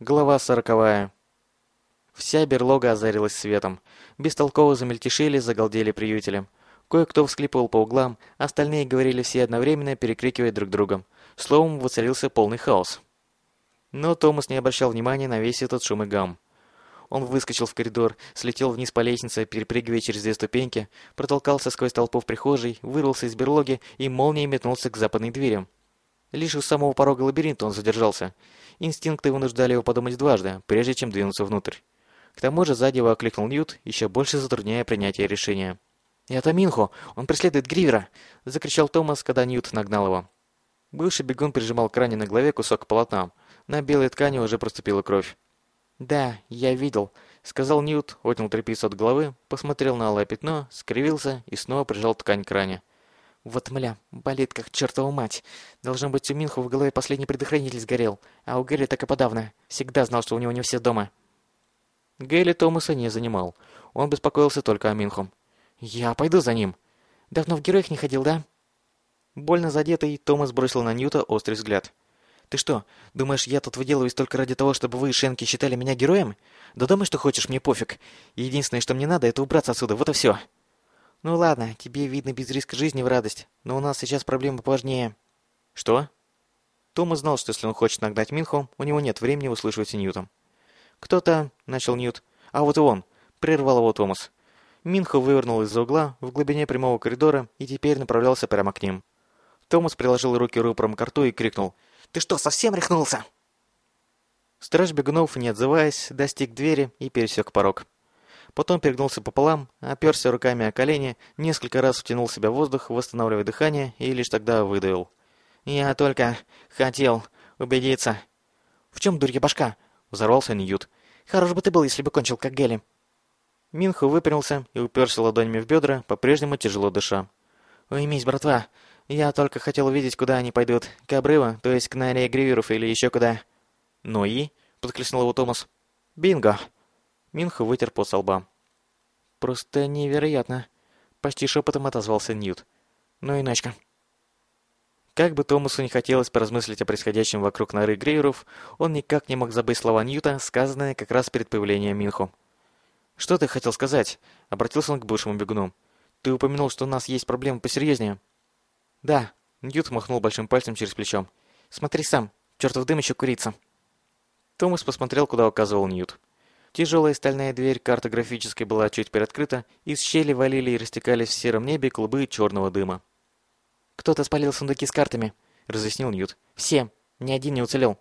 Глава сороковая. Вся берлога озарилась светом. Бестолково замельтешили, загалдели приютели. Кое-кто всклипывал по углам, остальные говорили все одновременно, перекрикивая друг друга. Словом, воцарился полный хаос. Но Томас не обращал внимания на весь этот шум и гам. Он выскочил в коридор, слетел вниз по лестнице, перепрыгивая через две ступеньки, протолкался сквозь толпу в прихожей, вырвался из берлоги и молнией метнулся к западной двери. Лишь у самого порога лабиринта он задержался. Инстинкты вынуждали его подумать дважды, прежде чем двинуться внутрь. К тому же сзади его окликнул Ньют, еще больше затрудняя принятие решения. «Это Минхо! Он преследует Гривера!» — закричал Томас, когда Ньют нагнал его. Бывший бегун прижимал к ране на голове кусок полотна. На белой ткани уже проступила кровь. «Да, я видел», — сказал Ньют, отнял тряпицу от головы, посмотрел на алое пятно, скривился и снова прижал ткань к ране. Вот мля, болит как чертова мать. Должно быть, у Минху в голове последний предохранитель сгорел, а у Гэри так и подавно. Всегда знал, что у него не все дома. Гэли Томаса не занимал. Он беспокоился только о Минху. «Я пойду за ним». «Давно в героях не ходил, да?» Больно задетый, Томас бросил на Ньюта острый взгляд. «Ты что, думаешь, я тут выделываюсь только ради того, чтобы вы, Шенки, считали меня героем? Да думай, что хочешь, мне пофиг. Единственное, что мне надо, это убраться отсюда, вот и все». «Ну ладно, тебе видно без риска жизни в радость, но у нас сейчас проблема поважнее». «Что?» Томас знал, что если он хочет нагнать Минху, у него нет времени выслушивать Ньютом. «Кто-то...» — начал Ньют. «А вот и он!» — прервал его Томас. Минхо вывернул из-за угла в глубине прямого коридора и теперь направлялся прямо к ним. Томас приложил руки рупором к рту и крикнул. «Ты что, совсем рехнулся?» Страж бегунов, не отзываясь, достиг двери и пересек порог. Потом перегнулся пополам, оперся руками о колени, несколько раз втянул в себя воздух, восстанавливая дыхание, и лишь тогда выдавил. «Я только хотел убедиться». «В чем дурья башка?» — взорвался Ньют. «Хорош бы ты был, если бы кончил как Гелли». Минху выпрямился и уперся ладонями в бедра, по-прежнему тяжело дыша. «Уймись, братва. Я только хотел увидеть, куда они пойдут. К обрыву, то есть к норе гриверов или еще куда». «Ну и?» — подклеснул его Томас. «Бинго!» Минху вытер пот со лба. «Просто невероятно!» — почти шепотом отозвался Ньют. «Ну и ночка!» Как бы Томасу не хотелось поразмыслить о происходящем вокруг норы Грейеров, он никак не мог забыть слова Ньюта, сказанные как раз перед появлением Минху. «Что ты хотел сказать?» — обратился он к бывшему бегуну. «Ты упомянул, что у нас есть проблемы посерьезнее». «Да», — Ньют махнул большим пальцем через плечо. «Смотри сам, чертов дым еще курица». Томас посмотрел, куда указывал Ньют. Тяжелая стальная дверь картографической была чуть приоткрыта, из щели валили и растекались в сером небе клубы черного дыма. «Кто-то спалил сундуки с картами», — разъяснил Ньют. «Все. Ни один не уцелел».